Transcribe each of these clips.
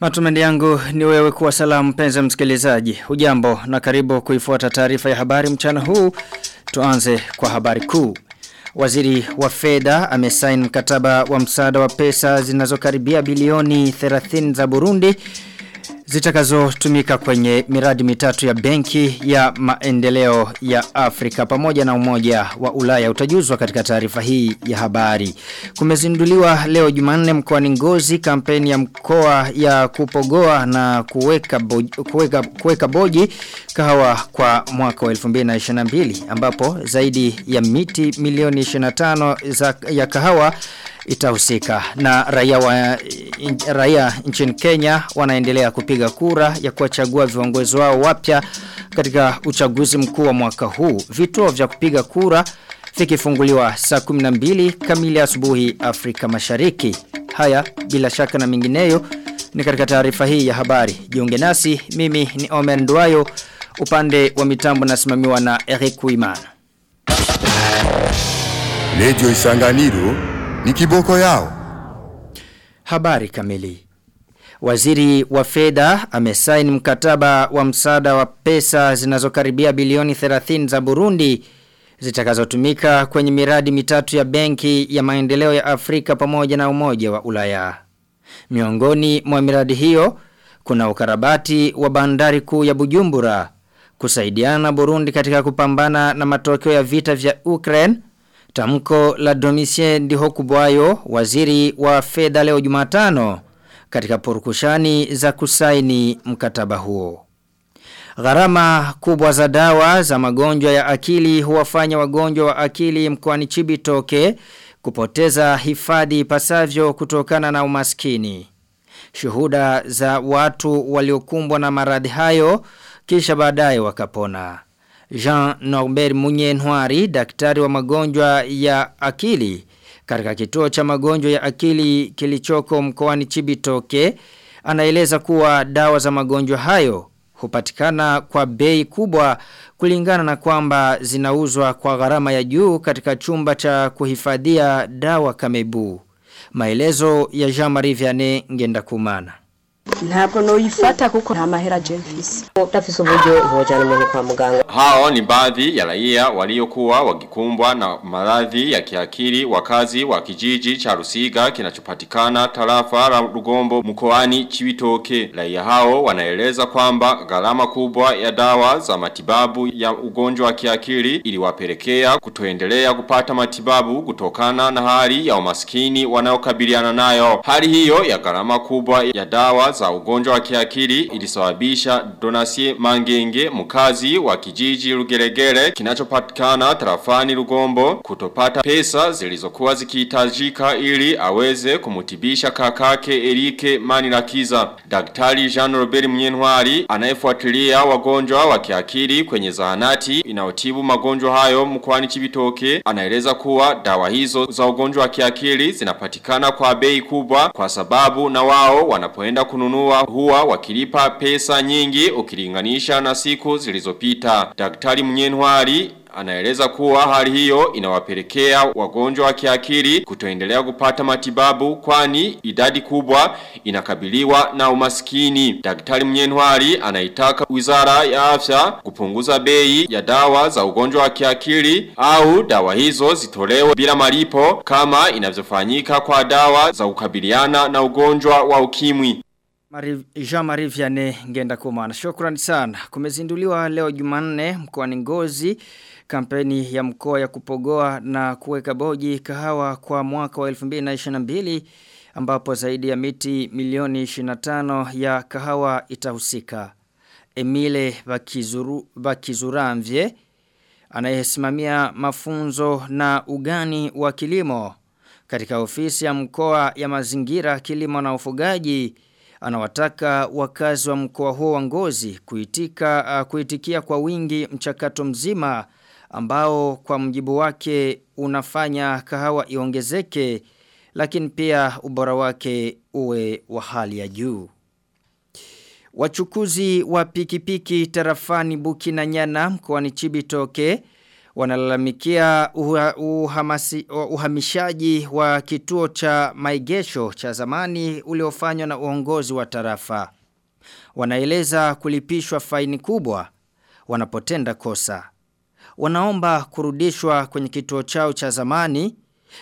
Matumaini yangu ni wewe kuwa salamu mpenzi msikilizaji. Hujambo na karibu kuifuata taarifa ya habari mchana huu. Tuanze kwa habari kuu. Waziri wa fedha amesaini mkataba wa msaada wa pesa zinazokaribia bilioni 30 za Burundi zitakazotumika kwenye miradi mitatu ya benki ya maendeleo ya Afrika pamoja na umoja wa Ulaya utajuzwa katika taarifa hii ya habari. Kumezinduliwa leo Jumanne mkoani Ngozi kampeni ya mkoa ya kupogoa na kuweka boji, kuweka, kuweka boji kahawa kwa mwaka wa 2022 ambapo zaidi ya miti milioni 25 za ya kahawa itahusika na raia wa in, raia nchini Kenya wanaendelea kupiga kura ya kuwachagua viongozi wao wapya katika uchaguzi mkuu wa mwaka huu. Vituo vya kupiga kura vikifunguliwa saa 12 kamili asubuhi Afrika Mashariki. Haya bila shaka na mingineyo ni katika taarifa hii ya habari. Jiunge nasi mimi ni Omer Nduayo upande wa mitambo nasimamiwa na Eric Wimana. Radio Isanganiro ni kiboko yao. Habari kamili. Waziri wa fedha amesaini mkataba wa msaada wa pesa zinazokaribia bilioni 30 za Burundi zitakazotumika kwenye miradi mitatu ya benki ya maendeleo ya Afrika pamoja na umoja wa Ulaya. Miongoni mwa miradi hiyo kuna ukarabati wa bandari kuu ya Bujumbura kusaidiana Burundi katika kupambana na matokeo ya vita vya Ukraine Tamko la Domitien Ndihokubwayo, waziri wa fedha leo Jumatano katika porukushani za kusaini mkataba huo. Gharama kubwa za dawa za magonjwa ya akili huwafanya wagonjwa wa akili mkoani Chibitoke kupoteza hifadhi pasavyo kutokana na umaskini. Shuhuda za watu waliokumbwa na maradhi hayo kisha baadaye wakapona. Jean Norbert Munyenwari, daktari wa magonjwa ya akili, katika kituo cha magonjwa ya akili kilichoko mkoani Chibitoke, anaeleza kuwa dawa za magonjwa hayo hupatikana kwa bei kubwa kulingana na kwamba zinauzwa kwa gharama ya juu katika chumba cha kuhifadhia dawa kamebu. Maelezo ya Jean-Marie Vianney ngenda kumana ntabwo noyifata kuko nta mahera je mfise utafise uburyo bojana umuntu kwa muganga. Hao ni baadhi ya raia waliokuwa wakikumbwa na maradhi ya kiakili wakazi wa kijiji cha Rusiga kinachopatikana tarafa la Rugombo mkoani Chibitoke. Raia hao wanaeleza kwamba gharama kubwa ya dawa za matibabu ya ugonjwa wa kiakili iliwapelekea kutoendelea kupata matibabu kutokana na hali ya umaskini wanayokabiliana nayo. Hali hiyo ya gharama kubwa ya dawa za ugonjwa wa kiakili ilisababisha Donasie Mangenge mkazi wa kijiji Lugeregere kinachopatikana tarafani Rugombo kutopata pesa zilizokuwa zikihitajika ili aweze kumutibisha kakake Erike Manirakiza. Daktari Jean Robert Mnyenwari anayefuatilia wagonjwa wa kiakili kwenye zahanati inayotibu magonjwa hayo mkoani Chibitoke anaeleza kuwa dawa hizo za ugonjwa wa kiakili zinapatikana kwa bei kubwa kwa sababu na wao wanapoenda kununua huwa wakilipa pesa nyingi ukilinganisha na siku zilizopita. Daktari Mnyenwari anaeleza kuwa hali hiyo inawapelekea wagonjwa wa kiakili kutoendelea kupata matibabu kwani idadi kubwa inakabiliwa na umaskini. Daktari Mnyenwari anaitaka Wizara ya Afya kupunguza bei ya dawa za ugonjwa wa kiakili au dawa hizo zitolewe bila malipo kama inavyofanyika kwa dawa za kukabiliana na ugonjwa wa ukimwi. Jean-Marie Vianney ngenda kumana. Shukrani sana. Kumezinduliwa leo Jumanne mkoani Ngozi kampeni ya mkoa ya kupogoa na kuweka boji kahawa kwa mwaka wa 2022 ambapo zaidi ya miti milioni 25 ya kahawa itahusika. Emile Bakizuru, Bakizuramvye anayesimamia mafunzo na ugani wa kilimo katika ofisi ya mkoa ya mazingira kilimo na ufugaji anawataka wakazi wa mkoa huo wa Ngozi kuitika uh, kuitikia kwa wingi mchakato mzima ambao kwa mjibu wake unafanya kahawa iongezeke lakini pia ubora wake uwe wa hali ya juu. Wachukuzi wa pikipiki tarafani Bukinanyana na Nyana mkoani Chibitoke wanalalamikia uhamasi, uhamishaji wa kituo cha maigesho cha zamani uliofanywa na uongozi wa tarafa. Wanaeleza kulipishwa faini kubwa wanapotenda kosa. Wanaomba kurudishwa kwenye kituo chao cha zamani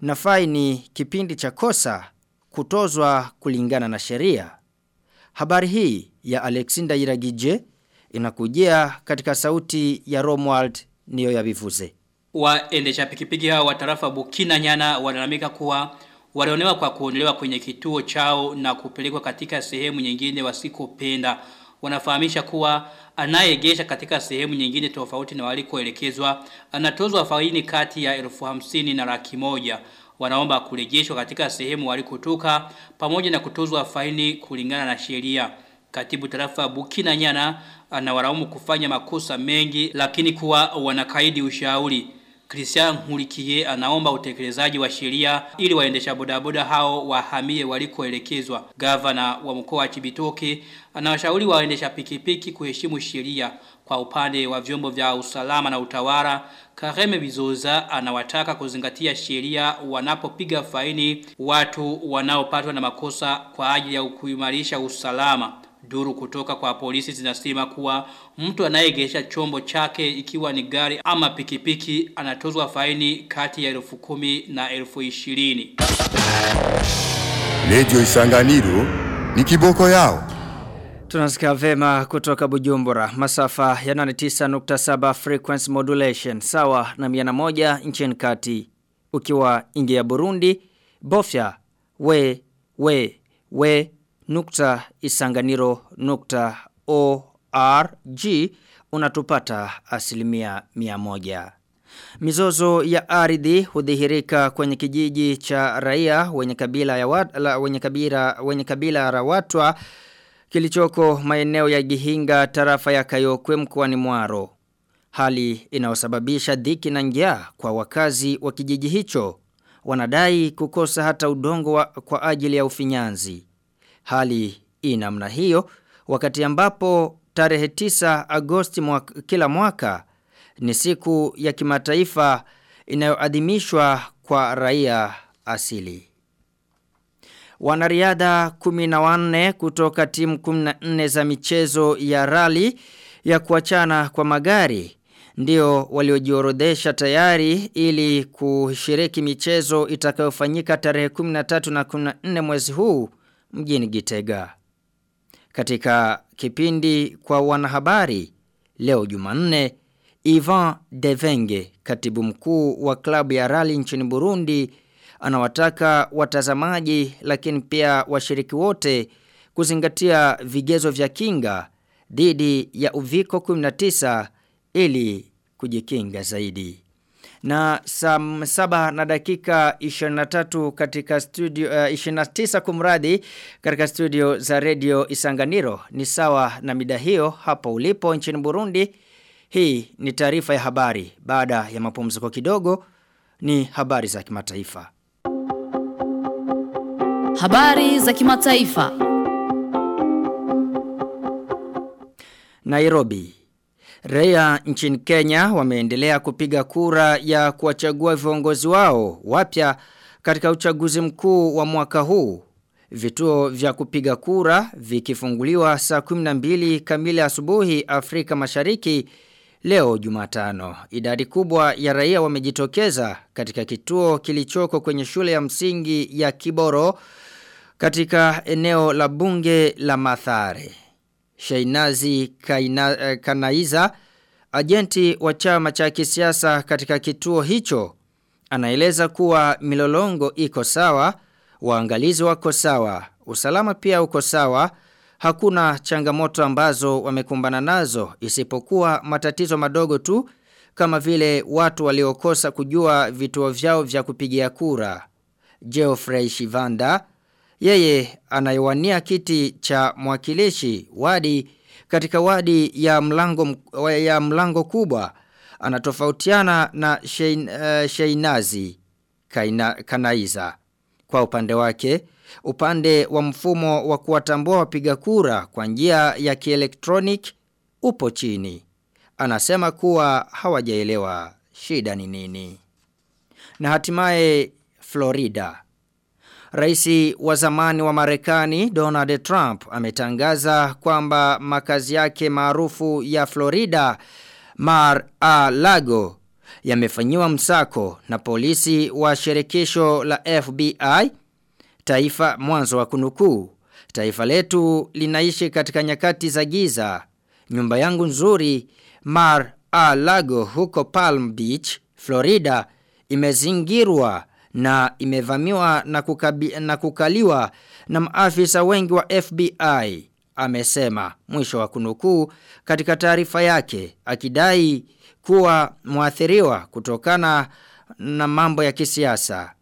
na faini kipindi cha kosa kutozwa kulingana na sheria. Habari hii ya Alexander Iragije inakujia katika sauti ya Romwald niyo ya bivuze. Waendesha pikipiki hao wa tarafa Bukina Nyana wanalamika kuwa walionewa kwa kuonelewa kwenye kituo chao na kupelekwa katika sehemu nyingine wasikopenda. Wanafahamisha kuwa anayegesha katika sehemu nyingine tofauti na walikoelekezwa anatozwa faini kati ya elfu hamsini na laki moja. Wanaomba kurejeshwa katika sehemu walikotoka pamoja na kutozwa faini kulingana na sheria. Katibu tarafa Bukina Nyana anawaraumu kufanya makosa mengi lakini kuwa wanakaidi ushauri. Christian Nkurikiye anaomba utekelezaji wa sheria ili waendesha bodaboda hao wahamie walikoelekezwa. Gavana wa mkoa wa Chibitoke anawashauri waendesha pikipiki kuheshimu sheria kwa upande wa vyombo vya usalama na utawala. Kareme Bizoza anawataka kuzingatia sheria wanapopiga faini watu wanaopatwa na makosa kwa ajili ya kuimarisha usalama. Duru kutoka kwa polisi zinasema kuwa mtu anayegesha chombo chake ikiwa ni gari ama pikipiki anatozwa faini kati ya elfu kumi na elfu ishirini. Lejo Isanganiro ni kiboko yao. Tunasikia vema kutoka Bujumbura, masafa ya 89.7 frequency modulation, sawa na 101 nchini kati. Ukiwa ingia ya Burundi, bofya, we, we, we, nukta isanganiro nukta org unatupata asilimia mia moja. Mizozo ya ardhi hudhihirika kwenye kijiji cha raia wenye kabila ya wat, la, wenye kabila wenye kabila rawatwa kilichoko maeneo ya Gihinga tarafa ya Kayokwe mkoani Mwaro. Hali inayosababisha dhiki na njaa kwa wakazi wa kijiji hicho wanadai kukosa hata udongo wa, kwa ajili ya ufinyanzi. Hali inamna hiyo wakati ambapo tarehe 9 Agosti mwaka, kila mwaka ni siku ya kimataifa inayoadhimishwa kwa raia asili. Wanariadha 14 kutoka timu 14 za michezo ya rally ya kuachana kwa magari ndio waliojiorodhesha tayari ili kushiriki michezo itakayofanyika tarehe 13 na 14 mwezi huu mjini Gitega. Katika kipindi kwa wanahabari leo Jumanne Ivan Devenge, katibu mkuu wa klabu ya rali nchini Burundi, anawataka watazamaji lakini pia washiriki wote kuzingatia vigezo vya kinga dhidi ya uviko 19 ili kujikinga zaidi. Na saa saba na dakika 23 katika studio uh, 29 kumradi katika studio za radio Isanganiro ni sawa na mida hiyo hapo ulipo nchini Burundi. Hii ni taarifa ya habari baada ya mapumziko kidogo ni habari za kimataifa. Habari za kimataifa. Nairobi Raia nchini Kenya wameendelea kupiga kura ya kuwachagua viongozi wao wapya katika uchaguzi mkuu wa mwaka huu. Vituo vya kupiga kura vikifunguliwa saa 12 kamili asubuhi Afrika Mashariki leo Jumatano. Idadi kubwa ya raia wamejitokeza katika kituo kilichoko kwenye shule ya msingi ya Kiboro katika eneo la bunge la Mathare. Shainazi Kaina, eh, Kanaiza, ajenti wa chama cha kisiasa katika kituo hicho, anaeleza kuwa milolongo iko sawa, waangalizi wako sawa, usalama pia uko sawa, hakuna changamoto ambazo wamekumbana nazo isipokuwa matatizo madogo tu kama vile watu waliokosa kujua vituo vyao vya kupigia kura. Geoffrey Shivanda yeye anayewania kiti cha mwakilishi wadi katika wadi ya mlango ya mlango kubwa anatofautiana na Shein, uh, Sheinazi Kaina, Kanaiza kwa upande wake upande wa mfumo wa kuwatambua wapiga kura kwa njia ya kielektronik upo chini anasema kuwa hawajaelewa shida ni nini? Na hatimaye Florida. Raisi wa zamani wa Marekani Donald Trump ametangaza kwamba makazi yake maarufu ya Florida Mar-a-Lago yamefanyiwa msako na polisi wa shirikisho la FBI taifa mwanzo wa kunukuu. Taifa letu linaishi katika nyakati za giza. Nyumba yangu nzuri Mar-a-Lago huko Palm Beach Florida imezingirwa na imevamiwa na, kukabi, na kukaliwa na maafisa wengi wa FBI amesema mwisho wa kunukuu katika taarifa yake akidai kuwa mwathiriwa kutokana na mambo ya kisiasa.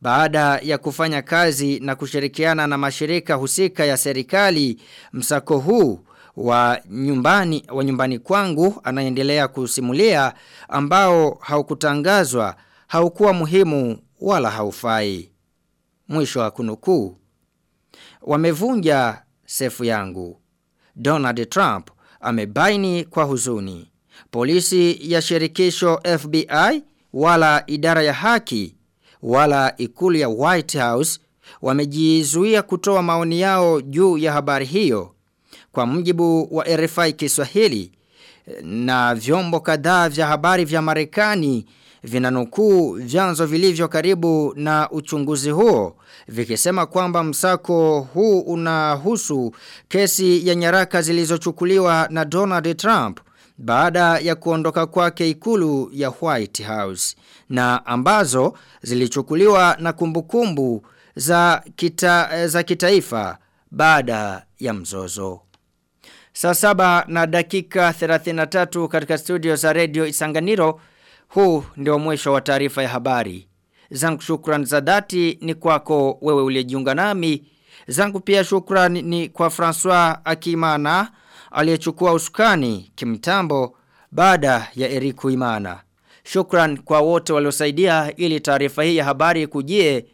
Baada ya kufanya kazi na kushirikiana na mashirika husika ya serikali msako huu wa nyumbani wa nyumbani kwangu anaendelea kusimulia ambao haukutangazwa haukuwa muhimu wala haufai. Mwisho wa kunukuu. Wamevunja sefu yangu. Donald Trump amebaini kwa huzuni. Polisi ya shirikisho FBI wala idara ya haki wala ikulu ya White House wamejizuia kutoa maoni yao juu ya habari hiyo. Kwa mjibu wa RFI Kiswahili na vyombo kadhaa vya habari vya Marekani vinanukuu vyanzo vilivyo karibu na uchunguzi huo vikisema kwamba msako huu unahusu kesi ya nyaraka zilizochukuliwa na Donald Trump baada ya kuondoka kwake ikulu ya White House na ambazo zilichukuliwa na kumbukumbu za kita, za kitaifa baada ya mzozo. Saa saba na dakika 33 katika studio za Radio Isanganiro huu ndio mwisho wa taarifa ya habari. Zangu shukran za dhati ni kwako wewe uliyejiunga nami. Zangu pia shukran ni kwa François Akimana aliyechukua usukani kimtambo baada ya Eriku Imana. Shukran kwa wote waliosaidia ili taarifa hii ya habari kujie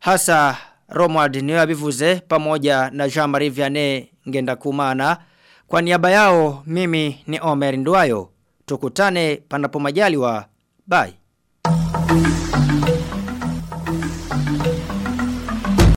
hasa Romuald Niyabivuze pamoja na Jean-Marie Vianney Ngenda Kumana. Kwa niaba yao mimi ni Omer Ndwayo. Tukutane panapo majaliwa. Bye.